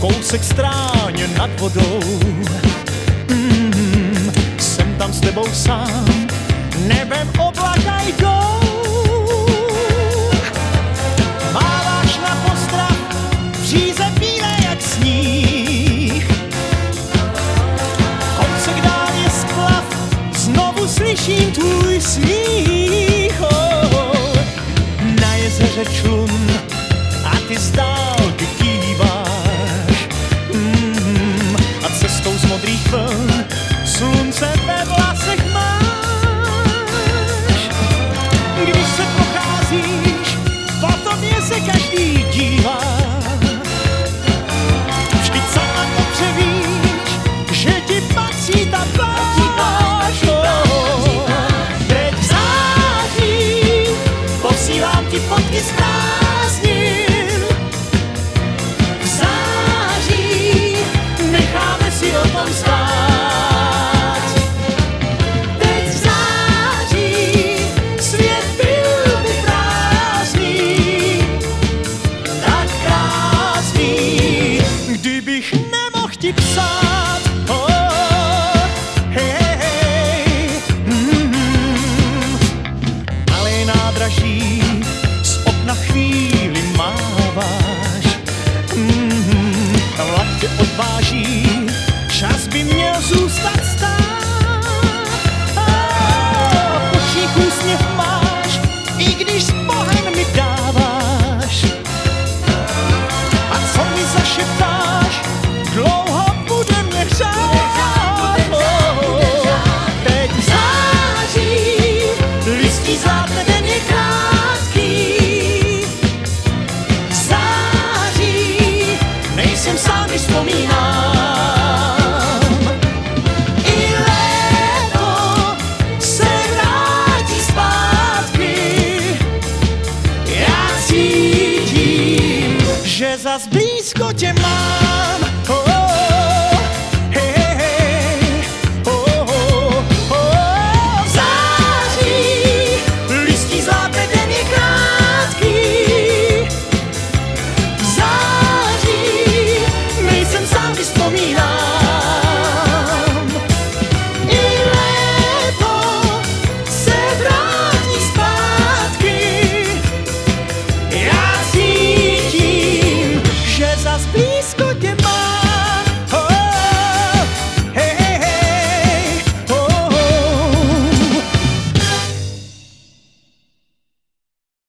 kousek stráně nad vodou. Mm, jsem tam s tebou sám, nebem oblaka jdou. Máváš na postrach, příze bílé jak sníh. Kousek dál je splav, znovu slyším tvůj smích. že ti patří ta váš. Teď v září posílám ti fotky z prázdnin. V září necháme si o tom spát. Teď v září svět byl by prázdný, tak krásný, kdybych nemohl ti psát.